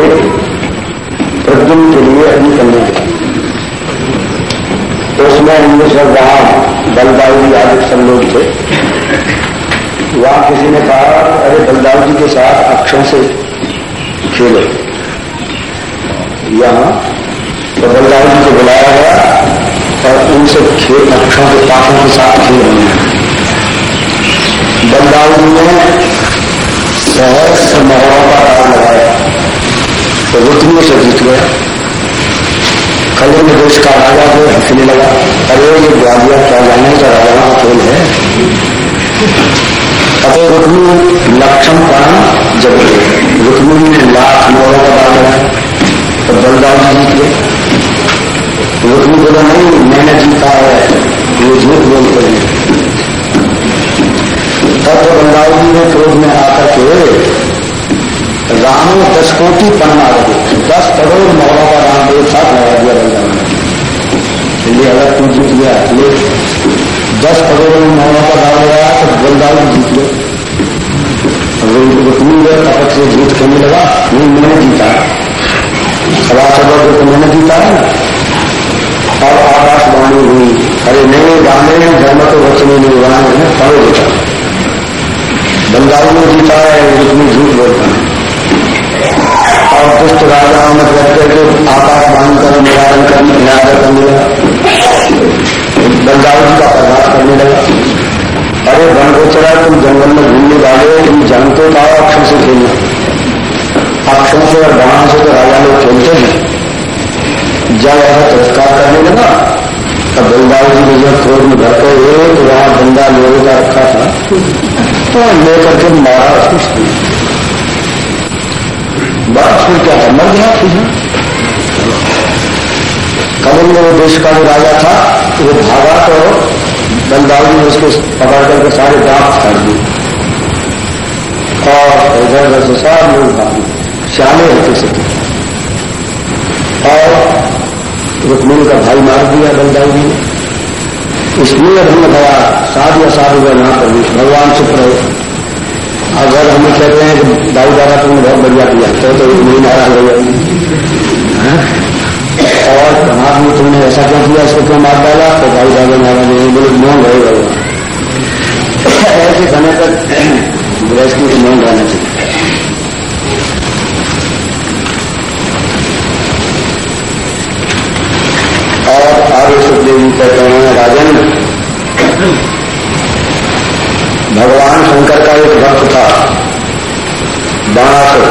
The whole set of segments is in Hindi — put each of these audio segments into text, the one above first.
लिए प्रद्युम के लिए अभी करने गया तो उसमें हिंदू वहाँ बलदाऊ आदि सब लोग थे। वहाँ किसी ने कहा, अरे बलदाऊ जी के साथ अक्षों से खेलो। यहाँ तो बलदाऊ जी को बुलाया गया और उनसे खेल अक्षों के पाठों के साथ खेल रहे हैं। बलदाऊ जी ने सहस्त्र मोहरों का दाव लगाया। तो रुक्मी से जीत गया कलिंग देश का राजा को हंसने लगा। अरे ये ग्वालिया क्या जाने का राजा खेल है? अतः रुक्मी लक्षण प्राण जब रुक्मी ने लाख मोरों का दाव लगाया तो बलदाव जीत गए। रुक्मी बोला, नहीं, मैंने जीता है, ये झूठ बोल कर तब तो बलदाव जी ने क्रोध में आकर के रामो कोटि पन्ना लगे दस करोड़ मोहरों का राम एक साथ लगा दिया बलराम ने। इसलिए अगर तू जीत गया ले दस करोड़ मोहरों का दाम लगाया तो बलदाऊ जीत गए। रुकनी गए कपट से जीत करने लगा, नहीं, मैंने जीता सवा सवा को मैंने जीता है और आकाशवाणी हुई अरे नहीं गाने धर्म तो वचने गाने हैं पढ़ो जीता। बंगाल में जीता है रुकनी झूठ बोलता है। और दुष्ट राजाओं में करके तो आकाश बाँध कर, निवारण कर, निरादर करने लगा बंगाल जी का प्रभाव करने लगा। अरे वन गोचरा तुम जंगल में घूमने वाले तुम जानते हो अक्षर से खेलना अक्षर से और बाण से तो राजा लोग खेलते हैं। जब ऐसा तिरस्कार करने लगा, तब बंगाल जी ने जब क्रोध में भर कर तो वहाँ बंदा लोगों का रखा था। तो लेकर के मारा। उसको बस फिर क्या है, मर गया फिर कलिंग वो देश का जो राजा था, वो भागा तो बलदाऊ ने उसको पकड़ करके सारे दांत कर दिए। और इधर उधर से सब लोग भागे श्यामे होते से। और रुक्मिणी का भाई मार दिया बलदाऊ ने। इसलिए भंग भया साधु असाधु का कर भगवान चुप रहे। अगर हम कहते हैं कि दाऊ दादा तुमने बहुत बढ़िया किया तो तो नहीं नाराज़ हो जाएगी और कहा में तुमने ऐसा क्यों किया, इसको क्यों मार डाला? तो दाऊ दादा नाराज़ नहीं, बोले मौन रहे भगवान ऐसे समय तक गृहस्थी को मौन रहना चाहिए और आगे सुखदेव जी कहते हैं, राजन, भगवान शंकर का एक भक्त था बाणासुर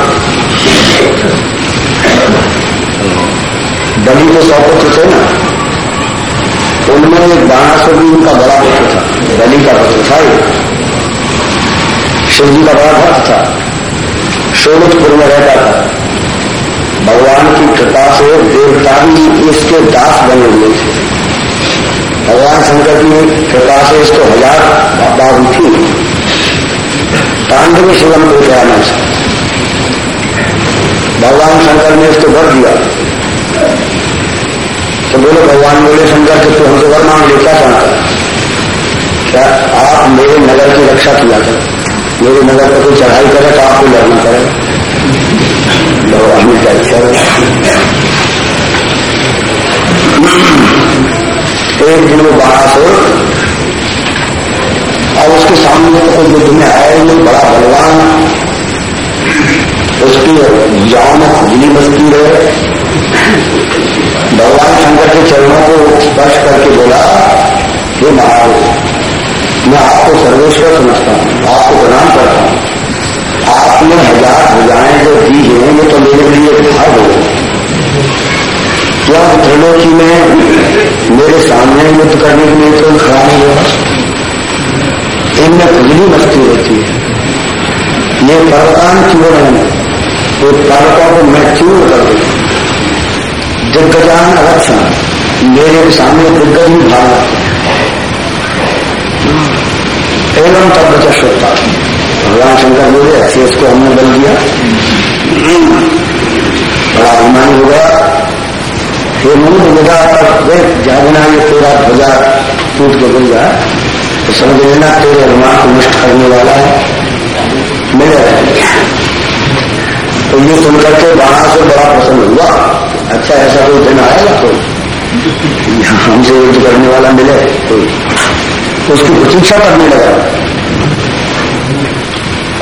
बलि के सौ पुत्र थे ना, उनमें एक बाणासुर भी उनका बड़ा पुत्र था बलि का पुत्र था शिव जी का बड़ा भक्त था शोभितपुर में रहता था। भगवान की कृपा से देवता भी इसके दास बने हुए थे। भगवान शंकर की कृपा से इसको हज़ार बाबू थी। तांडव शिवम को जाना भगवान शंकर ने इसको भर दिया। बोले, भगवान बोले शंकर के तू हमसे वर मांग ले क्या चाहता क्या आप मेरे नगर की रक्षा किया कर? मेरे नगर पर कोई चढ़ाई करे तो आपको लड़ना पड़े भगवान का इच्छा एक दिन वो बाणासुर और उसके सामने तो युद्ध में ही नहीं बड़ा बलवान, उसकी जाओ में खुजली बसती है भगवान शंकर के चरणों को स्पर्श करके बोला, हे महाराज मैं आपको सर्वेश्वर समझता हूँ, आपको प्रणाम करता हूँ। आपने हज़ार भुजाएँ जो दी हैं वो तो मेरे लिए भाग हो क्या त्रिलोकी में मेरे सामने युद्ध करने के लिए कोई खड़ा नहीं हुआ? इनमें खुजली मस्ती रहती है। ये पर्वतान क्यों नहीं ये पर्वतों को मैं क्यों कर दू दिग्गजान अलक्षण मेरे सामने दिग्गज ही भाग। एवं तब बचा श्रोता। भगवान शंकर बोले, ऐसे इसको हमने बल दिया। बड़ा अभिमानी हो गया ये मुँह पर देख जागना, ये तेरा ध्वजा टूट के गिर जाए तो समझ लेना, तेरे अभिमान को नष्ट करने वाला है। मेरे तो ये सुनकर के बाणा से बड़ा प्रसन्न हुआ। अच्छा ऐसा कोई दिन आएगा कोई? हमसे युद्ध करने वाला मिले, कोई? तो उसकी प्रतीक्षा करने लगा।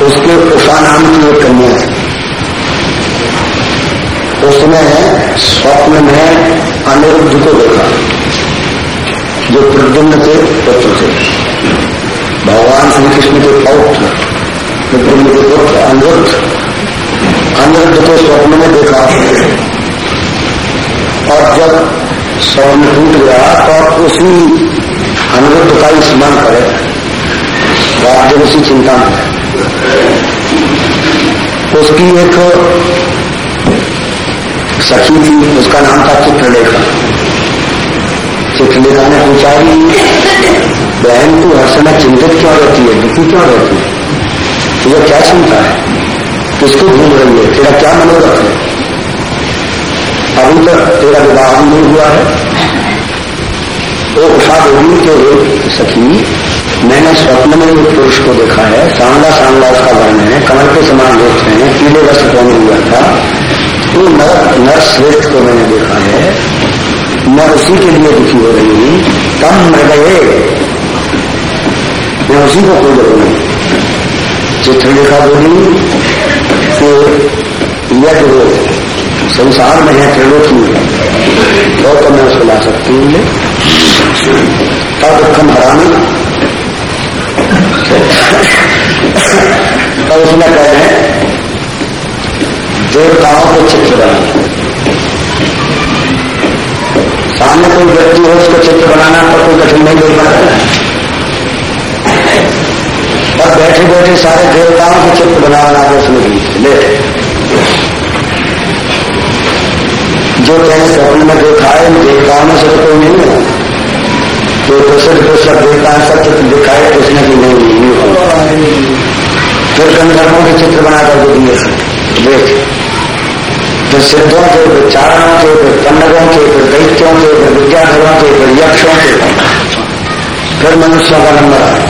उसके उषा नाम की एक कन्या है। उसने स्वप्न में अनिरुद्ध को देखा, जो प्रद्युम्न के पुत्र थे। भगवान श्री कृष्ण के पौत्र, प्रद्युम्न के पुत्र अनिरुद्ध। अनिरुद्ध को स्वप्न में देखा। और जब स्वप्न टूट गया तो उसी अनिरुद्ध का ही स्मरण करे। राज्य उसी चिंता में उसकी एक सखी थी, उसका नाम था चित्रलेखा। चित्रलेखा ने पूछा कि, बहन, तू हर समय चिंतित क्यों रहती है? दुखी क्यों रहती है? तुझे क्या चिंता है? किसको ढूंढ रही है? तेरा क्या मनोरथ है? अभी तक तेरा विवाह भी नहीं हुआ है। तो उषा देवी के एक सखी, मैंने स्वप्न में एक पुरुष को देखा है। सांगला सांगला उसका वर्ण है, कमल के समान दोस्त हैं, पीले रस कौन हुआ था। तो नर नर श्रेष्ठ को मैंने देखा है। मैं उसी के लिए दुखी हो रही हूँ। कम मृगये मैं उसी को खोज रही हूँ। चित्रलेखा बोली कि जो संसार में है त्रिलोक में तो, तो मैं उसको ला सकती हूँ तब दुखम हरानी तब उसमें कह रहे देवताओं को चित्र बनाना? सामने कोई व्यक्ति हो उसको चित्र बनाना तो कोई कठिन नहीं देख पाता। है और बैठे बैठे सारे देवताओं के चित्र बना बना के उसमें ले। जो कहें स्वप्न में देखा है देवताओं में से तो कोई नहीं है। तो प्रसिद्ध तो सब देवता सब चित्र दिखाए, उसने की नहीं फिर गंधर्वों के चित्र बना करके दिए। देख, फिर सिद्धों के, फिर चारणों के, फिर कन्नगों के, फिर दैत्यों के, फिर विद्याधरों के, फिर यक्षों के। फिर मनुष्यों का नंबर आया।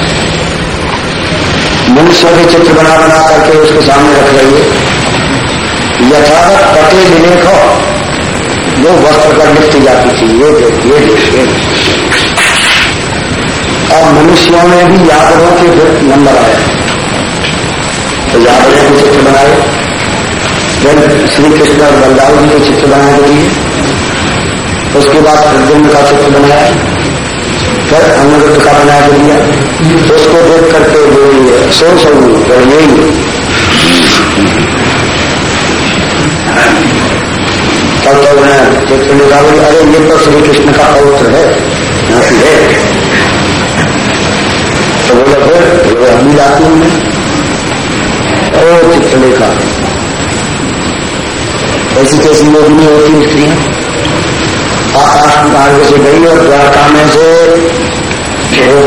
मनुष्य के चित्र बना बना करके उसके सामने रख रही है। यथावत पते हो वो वस्त्र पर लिखती जाती थी, ये देख ये देख, ये और मनुष्यों में भी यादवों के नंबर आए तो यादवों के चित्र बनाए। फिर श्री कृष्ण और बलदाव जी के चित्र बनाए दिए। उसके बाद प्रद्युम्न का चित्र बनाया। फिर अनिरुद्ध का बना के दिया। उसको देख करके बोलिए सो सो यही तब तो मैं कहा बोली अरे, ये तो श्री कृष्ण का पवित्र है यहाँ है। तो बोले, फिर वो हम जाती हूँ मैं ओ चित्रलेखा ऐसी कैसी लोग नहीं होती स्त्रियाँ। आकाश मार्ग से गई और द्वारका में से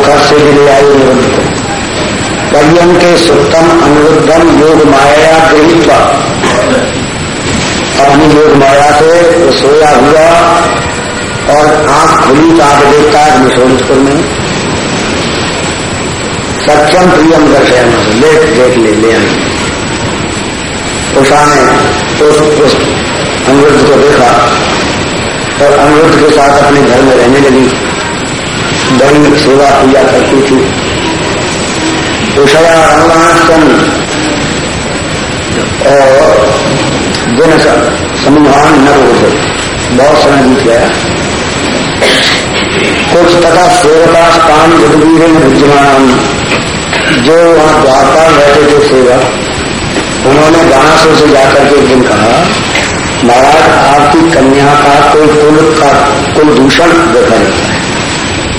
घर से गिर आई निरुद्ध को। पर्यम के सुतम अनुरुद्धम योग माया अपनी लोग माया से सोया हुआ और आँख खुली तो आप देखता है मिशोरपुर में सक्षम प्रियम दर्शन ले देख ले ले उषा ने उस, उस को देखा और अनिरुद्ध के साथ अपने घर में रहने लगी। बड़ी सेवा पूजा करती थी। उषया रंगासन और दिन समूहान न होते बहुत समय बीत गया। कुछ तथा सेवका स्थान जगवीर विद्यमान, जो वहाँ द्वारका रहते थे सेवा, उन्होंने गांसों से जाकर के एक दिन कहा, महाराज, आपकी कन्या का कोई कुल का कुल दूषण देखा जाता है।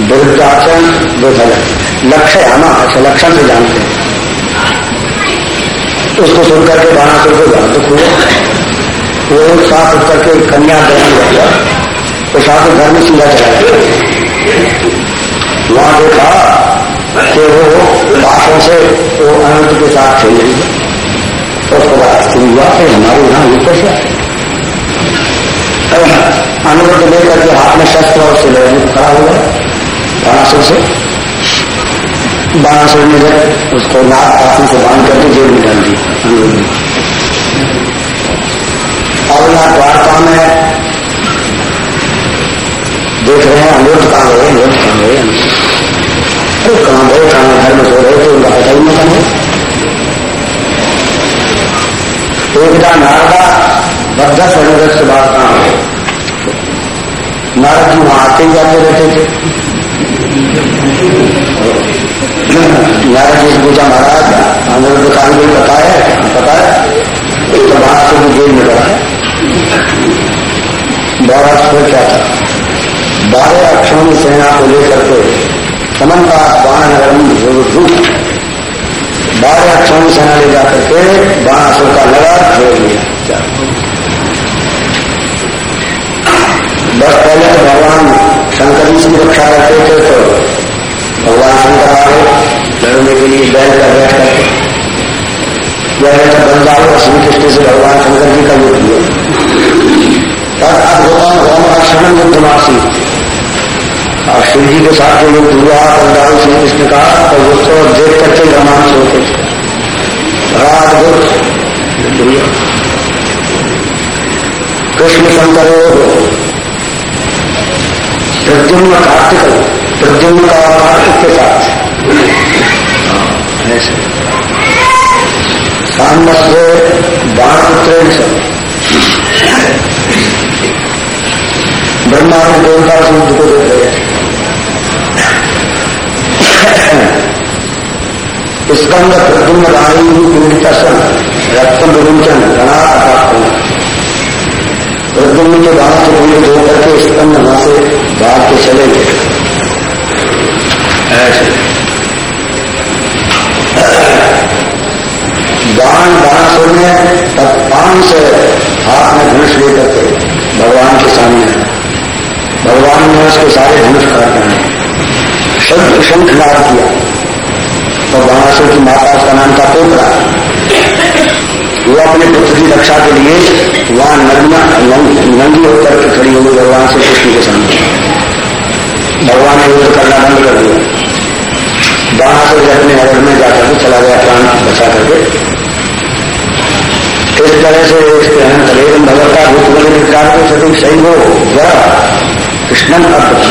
विरुद्धाचरण देखा जाता है। लक्ष्य है ना अच्छा लक्षण से जानते हैं। उसको सुन करके बाणासुर को ज्ञान दुख हुआ। वो एक साथ उठ करके कन्या ग्रहण कर गया तो साथ घर में सीधा चला गया वहाँ देखा कि वो बातों से वो अनंत के साथ खेल रही है। तो उसको बाद स्त्री हुआ कि हमारे यहाँ ये कैसे अनुरुद्ध लेकर के हाथ में शस्त्र और सिले खड़ा हुआ बाणासुर से। बाणासुर ने जब उसको नाक काफ़ी से बाँध करके जेल में डाल दी। यहाँ द्वारका में देख रहे हैं अनिरुद्ध कहाँ गए अनिरुद्ध कहाँ गए अरे कहाँ गए, कहाँ घर में सो रहे थे, उनका पता ही नहीं है एकदा नारदा बद्धा स्वनिवृत्त से बात कहाँ हो नारद जी वहाँ आते जाते रहते थे। नारद जी पूछा, महाराज अनिरुद्ध काल कोई पता है? पता है? तो वहाँ से भी जेल में रहा है बारह क्या था? बारह अक्षरों की सेना को लेकर के समन्ता बाण बारह अक्षरों की सेना ले जाकर के बाणासुर का लगा छोड़ दिया। बस पहले तो भगवान शंकर जी की रक्षा करते थे तो भगवान शंकर आ गए लड़ने के लिए बैठ कर बैठ करके। यह तो बन जाओ श्री कृष्ण से भगवान शंकर जी का युद्ध हुआ तब अद्भुतम होम रक्षण युद्धमासी और शिव जी के साथ जो युद्ध हुआ बलदाऊ श्री कृष्ण का वो तो देख करके रोमांच होते बड़ा अद्भुत कृष्ण शंकर, प्रद्युम्न कार्तिक, प्रद्युम्न का कार्तिक के साथ? ऐसे। सामने से बाण पुत्र ब्रह्मा के देवता से युद्ध को देख रहे स्कंद प्रद्युम्न राणी पीड़ित सन रक्तम विरुचन, गणा अपात्र प्रद्युम्न के बाण से पीड़ित होकर के स्कंद वहाँ से भाग के चले गए। ऐसे। बाण बाणासुर ने तब पान से हाथ में धनुष लेकर के भगवान के सामने भगवान ने उसके सारे धनुष काट डाले शंख नाद किया। तो बाणासुर की माता उसका नाम था पोपरा वो अपने पुत्र की रक्षा के लिए वहाँ नंगा, नंगी होकर के खड़ी होगी भगवान श्री कृष्ण के सामने भगवान ने युद्ध करना बंद कर दिया। बाणासुर से अपने नगर में जाकर के चला गया प्राण बचा करके। तरह से इसके अहम तलेगम भगवता भूत निकार को सटीक सही हो जरा कृष्णन अर्थ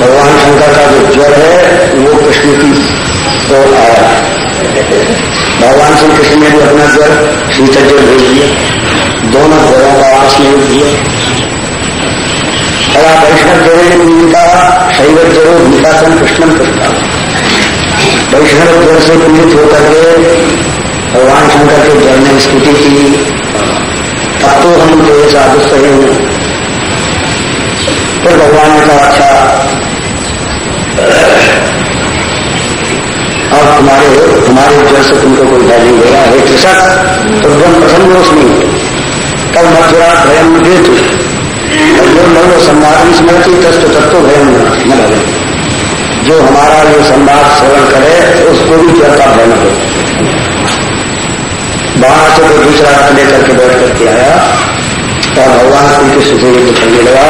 भगवान शंकर का जो ज्वर है, वो कृष्ण की तो आया। भगवान श्री कृष्ण ने भी अपना ज्वर शीतल ज्वर भेज दिया। दोनों ज्वरों का आपस में युद्ध दिया और वैष्णव ज्वर उनका शैव ज़रूर निकासन कृष्णन कृष्ण वैष्णव ज्वर से पीड़ित होकर के भगवान शंकर के ज्वर ने स्थिति की। अब तो हम जो साधु सही फिर भगवान ने कहा अच्छा और तुम्हारे तुम्हारे जल से तुमको कोई भय नहीं होगा हे। कृषक तो तुम प्रसन्न उसमें। कल मथुरा भयम दे तू जो लोग संवाद स्मृति तस्त तत्व भयम न लगे। जो हमारा ये संवाद श्रवण करे, उसको भी जल का भय न हो। से कोई दूसरा अर्थ लेकर के बैठ करके आया और भगवान श्री कृष्ण से युद्ध करने लगा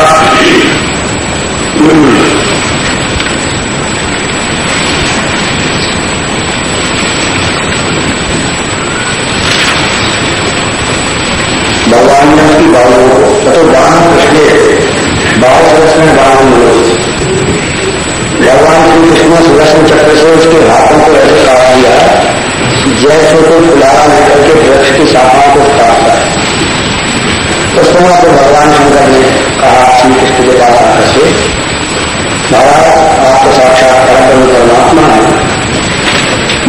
भगवान ने की बाबू को तो बाण कृष्ण बाबू सुदर्शन बाण भगवान श्री कृष्ण सुदर्शन चक्र से उसके हाथों को ऐसे काट दिया जैसे कोई फुलारा लेकर के वृक्ष की शाखाओं को काटता है। उस समय तो भगवान शंकर ने कहा, श्री कृष्ण के पास आकर से महाराज, आप तो साक्षात परम परमात्मा है।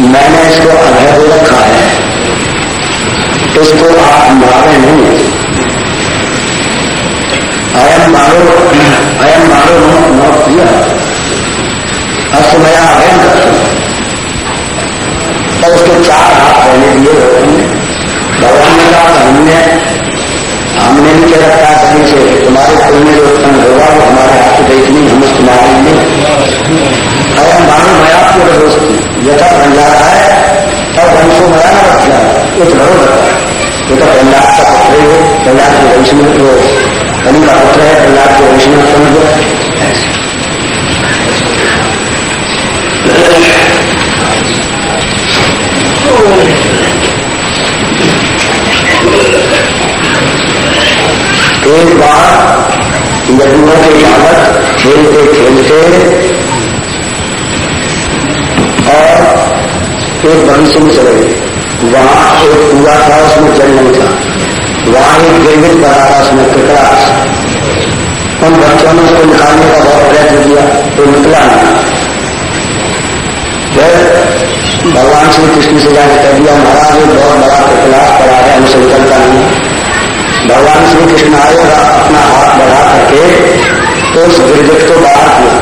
मैंने इसको अभय रखा है। इसको आप मारे नहीं। अयम मारो अयम मारो अस्तमया अयम करते तब चार हाथ पहले दिए भगवान भगवान ने कहा, हमने हमने भी कह रखा है कहीं से तुम्हारे कुल में जो उत्पन्न होगा वो हमारे हाथ देख नहीं, हम उसको मारेंगे अयम मानो मया पूरा दोस्त यथा बन जाता है तब वंशो मया न रख जाए एक भरो ये तो प्रहलाद का पुत्र ही प्रहलाद के वंश में वो कली का पुत्र है प्रहलाद के वंश में समझ एक बार यमुना के बालक खेलते खेलते और एक वंश में चले वहाँ एक पूरा था, उसमें जल नहीं था। वहाँ एक गिरगिट पड़ा था, उसमें पिकड़ा उन बच्चों ने उसको निकालने का बहुत प्रयत्न किया तो निकला नहीं। भगवान श्री कृष्ण से जाकर कह दिया महाराज एक बहुत बड़ा प्रकलाश पड़ा है हमसे निकलता नहीं भगवान श्री कृष्ण आए और अपना हाथ बढ़ा करके तो उस गिरगिट को बाहर किया।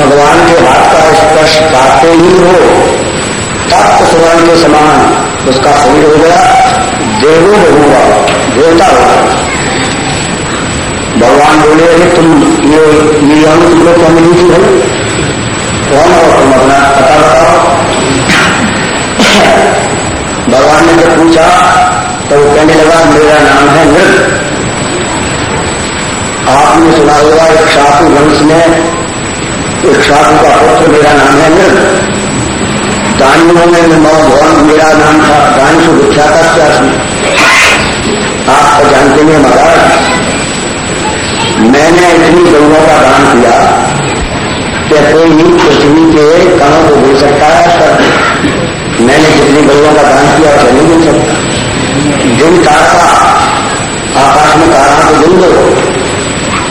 भगवान के हाथ का स्पर्श पाते ही हो तप्त स्वर्ण के समान उसका शरीर हो गया, देवो बहुआ देवता होगा भगवान बोले, अरे तुम ये ये तुम लोग क्या मिली थी भाई कौन? हो तुम अपना पता बताओ भगवान ने जब पूछा तो वो कहने लगा, मेरा नाम है नृत आपने सुना होगा, एक शाकु वंश में, एक शाकु का पुत्र, मेरा नाम है नृत दानियों में भवन मेरा नाम था। दान से विख्यात क्या आप तो जानते हैं, महाराज। मैंने इतनी गौरों का दान किया, कि कोई पृथ्वी के कणों को मिल सकता है मैंने जितनी गौरों का दान किया उसे नहीं मिल सकता जिन तारा आकाश में तारा को दिन दो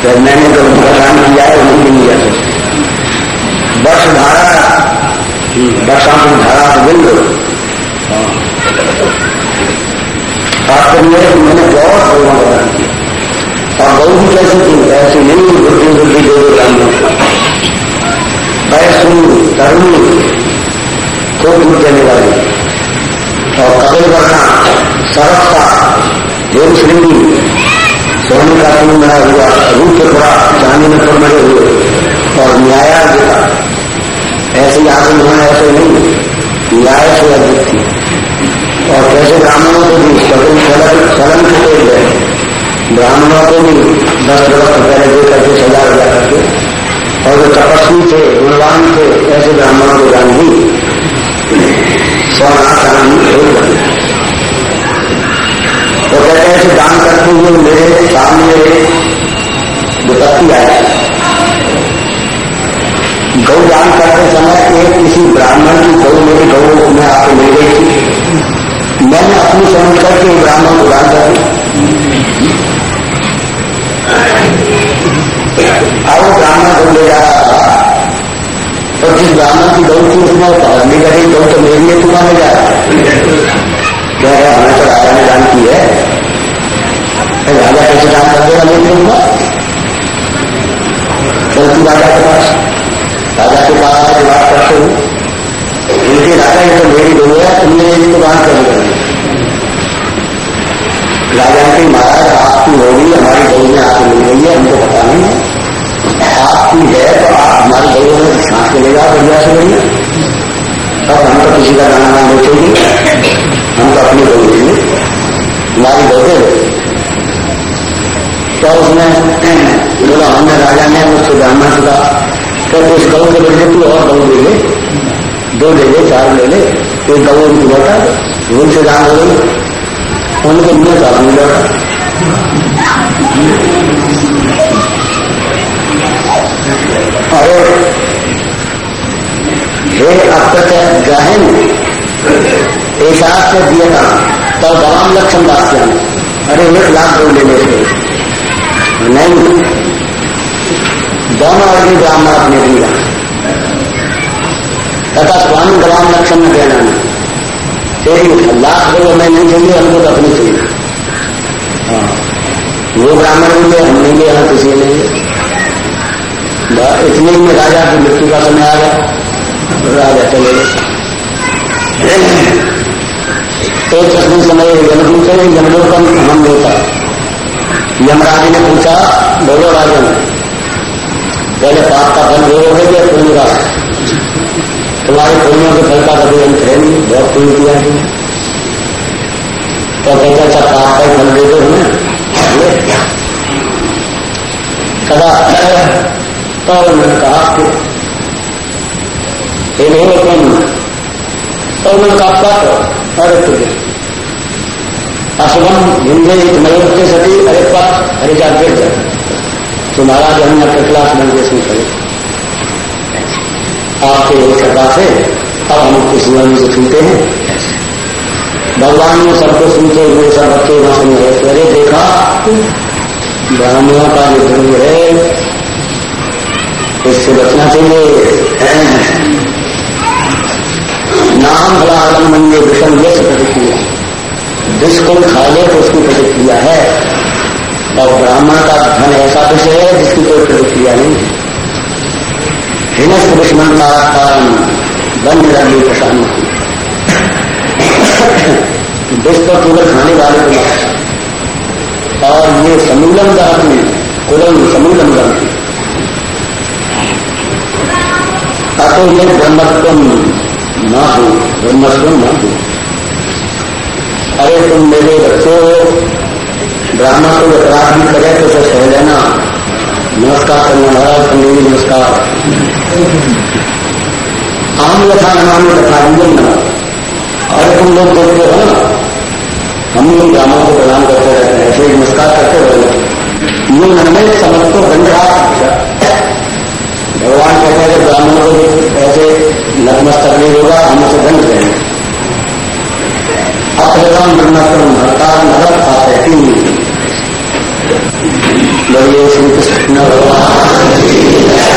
तो मैंने जो उनका दान किया है वो नहीं मिल सकता वर्ष धारा वर्षा की धारा को दिन दो। में मैंने बहुत गौरों का दान किया। और बहुत ही कैसी थी ऐसी नहीं बुद्धि बुद्धि दो ब्राह्मण वैसु तरुणी को दूर देने वाली। और कपिल वर्णा सरसता देव श्रेणी सोने का तुम बना हुआ, रूप थोड़ा चांदी में थोड़ बने हुए। और न्यायाधिका ऐसे आगे होना ऐसे नहीं, न्याय से अधिक थी। और कैसे ब्राह्मणों को भी कपिल चलन चलन के गए, ब्राह्मणों को भी दस दस पहले दे करके सजा दिया करके, और जो तपस्वी थे, गुणवान थे, ऐसे ब्राह्मणों को दी। स्वनाशान तो कहते हैं ऐसे दान करते हुए मेरे सामने विपत्ति आई। गौ दान करते समय एक किसी ब्राह्मण की गौ मेरी गौ में आपको मिल गई। थी मैंने अपनी समझ करके ब्राह्मण को दान कर दी ब्राह्मण को ले जा रहा था। तो जिस ब्राह्मण की गौ थी उसने पहली करी गौ तो मेरी है तू माने जा क्या है हमें तो राजा ने दान की है। राजा कैसे दान कर देगा नहीं दूँगा चलती राजा के पास, राजा के पास बात करते हो। इनके राजा ये तो मेरी गौ है तुमने इसको दान कर दिया राजा की महाराज आपकी होगी हमारी गौ में आपको मिल गई है हमको पता नहीं है आपकी है तो आप हमारी गरीबों में सांस के लेगा बढ़िया से बढ़िया अब हम तो किसी का गाना नाम बेचेंगे हम तो अपनी गौ देंगे हमारी गौ दे तो उसने बोला हमने राजा ने मुझसे ब्राह्मण से कहा तो उस गौ के बदले तू और गौ ले ले दो ले ले चार ले ले एक गौ उनकी लौटा उनसे दान हो गई उनको मुझे दान नहीं लौटा और हे अप्रत्य गहन ऐसा से दिया था तब तमाम लक्षण वाक्य अरे एक लाख बोल ले थे नहीं दोनों अग्नि ब्राह्मण अपने दिया तथा स्वामी गवाम लक्षण में नहीं। तेरी लाख बोलो मैं नहीं चाहिए, हमको तो अपनी चाहिए। हाँ। वो ब्राह्मण मिले हम नहीं ले यहाँ किसी ने इतने में राजा की मृत्यु का समय आ गया। राजा चले गए। तो चश्मे समय यमदूत है यमलोकन हम होता यमराज ने पूछा, बोलो राजन, पहले पाप का फल गए या पुण्य का तुम्हारे पुण्यों के फल का कभी अंत है बहुत पुण्य किया है। तो कहते अच्छा पाप का फल दे दो हमें कदा और उन्होंने कहा कि तुम और उन्होंने कहा पत्र अरे तुझे शुभम हिंदे मयोत्य सती अरे पथ अरे जा गिर जाए तो महाराज हमने क्लास बन के सुन करे आपके कृपा से अब हम उसके जीवन से सुनते हैं। भगवान ने सबको सुनते हुए सब बच्चे वहाँ अरे देखा, ब्राह्मणों का जो धर्म है, इससे बचना चाहिए। नाम भला आलम मंगे विषम ये प्रतिक्रिया विष को खा ले तो उसकी प्रतिक्रिया है। और ब्राह्मण का धन ऐसा विषय है जिसकी कोई प्रतिक्रिया नहीं है। हिनस्थ दुश्मन का कारण बन रही प्रशांत विष पर केवल खाने वाले को और ये समूलम गाती कुलम समूलम गाती अतो ये ब्रह्मत्व न हो ब्रह्मस्व न हो अरे तुम मेरे बच्चों ब्राह्मण को अपराध भी करे तो उसे सह लेना। नमस्कार महाराज पंडित नमस्कार। आम यथा नाम तथा अंजन न अरे तुम लोग देखते हो ना हम लोग ब्राह्मण को प्रदान करते रहते हैं ऐसे नमस्कार करते रहे ये मन में समझ रहा भगवान कहते हैं ब्राह्मणों को ऐसे नतमस्तक नहीं होगा हम उसे दंड देंगे अपहरण ब्रह्मक्रम हड़ताल नरक आते तीन बोलिए श्री कृष्ण भगवान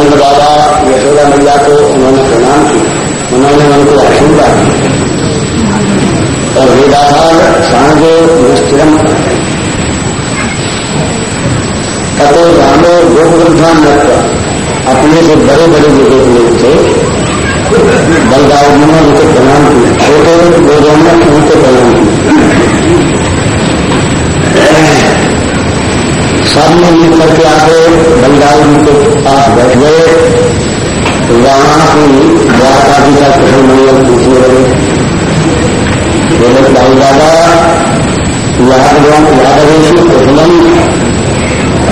नंद बाबा यशोदा मैया को उन्होंने प्रणाम किया। उन्होंने उनको आशीर्वाद दिया। और वेदाधार सांगो निश्चिरम तथो रामो गोपवृद्धा नृत्य अपने से बड़े बड़े जो लोग थे। बलदाव ने उनको प्रणाम किया। छोटे लोग ने उनको प्रणाम किया। सामने में मिल करके आके बंगाल जी के पास बैठ गए। तो वहाँ की द्वारा जी का कृष्ण मंगल पूछने लगे बोले, भाई दादा यादव यादवेशी कुशलम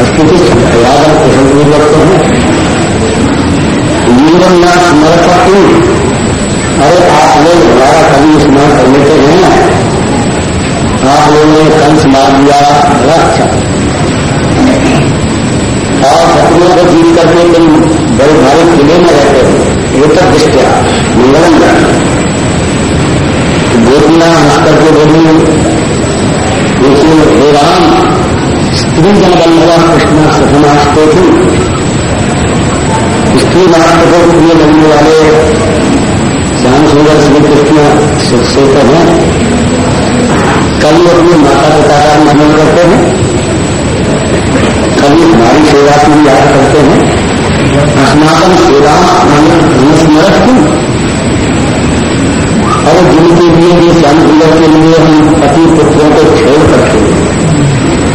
स्थिति यादव कृष्ण भी करते हैं। जीवन ना स्मर तू अरे, आप लोग द्वारा कभी स्मरण कर लेते हैं आप लोगों ने कंस मार दिया, रथ को जीत करके तुम बड़े भारी किले में रहते हो। ये तो तब दृष्टिया मंगलम गोपिया हंस करके बोली देखिए हे राम, स्त्री जन कृष्ण कृष्णा सुखनास्ते थी स्त्री मात्र को प्रिय लगने वाले श्याम सुंदर श्री कृष्ण सुख से तो हैं। कल अपने माता पिता का नमन करते हैं। कभी हमारी सेवा की याद करते हैं। अस्नातन सेवा स्मरत क्यों और जिनके लिए भी श्याम के लिए हम पति पुत्रों को छोड़ करते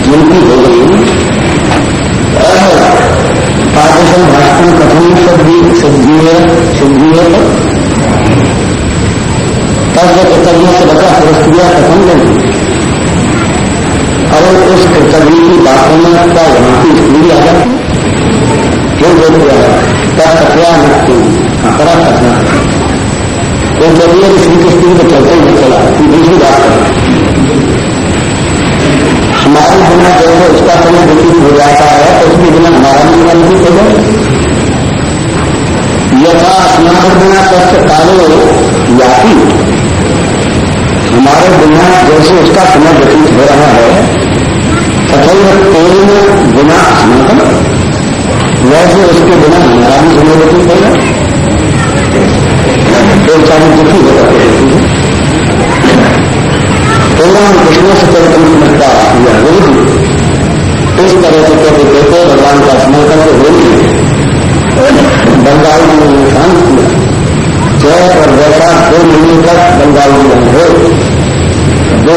जिनकी हो गई। पाठशाल भाषण कथन सभी है सिद्धि है तब कृतज्ञ से बचा पुरस्क्रिया कथन और उस कृतज्ञ की बातों में क्या वहाँ की स्त्री आ जाती क्यों बोल क्या कथया नक्ति अपरा कथना तो चलिए श्री कृष्ण को चलते ही चला दूसरी बात कर हमारे बिना जैसे उसका समय व्यतीत हो जाता है तो उसके बिना हमारा भी जीवन व्यतीत हो जाए यथा स्नान बिना कष्ट कालो याति। हमारे बिना जैसे उसका समय व्यतीत हो रहा है तथा तेल बिना स्नातन वैसे उसके बिना हमारा भी समय व्यतीत होगा तेल चाहे दुखी हो जाते भगवान कृष्ण से चरित्र का यह विरुद्ध इस तरह से कहते कहते भगवान का स्मरण करके बोलिए बंगाल में शांत किया। जय और वैसा दो महीने तक बंगाल में हो दो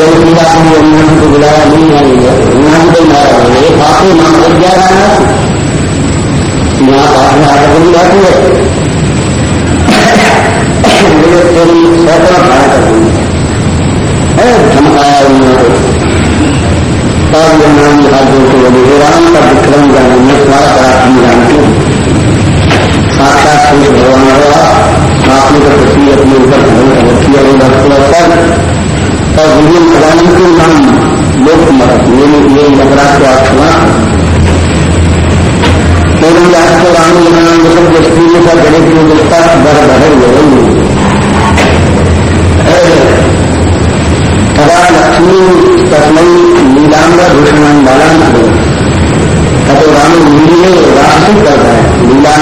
महीने हम हनुमान को बुलाया नहीं आएँगे हनुमान को मारा ये पापी नाम लग जा रहा है यहाँ पाप में आकर बनी जाती है मुझे तेरी सैकड़ा खड़ा कर दी है धमकाया उन्होंने और ये नाम जोड़ के बोले राम का विक्रम जाने में तुम्हारा पराक्रम जानती हूँ साक्षात सूर्य भगवान हुआ आपने तो पृथ्वी अपने ऊपर धर्म किया वो और विभिन्न भगवान के नाम लोक मत ये ये अपराध को आप क्षमा केवल आपको राम नाम मतलब स्त्री का गणित की दृष्टा बर बढ़े हुए। तदा लक्ष्मी तस्मय नीलांग भूषण बालान तो राम नीले राशि कर रहे हैं। नीला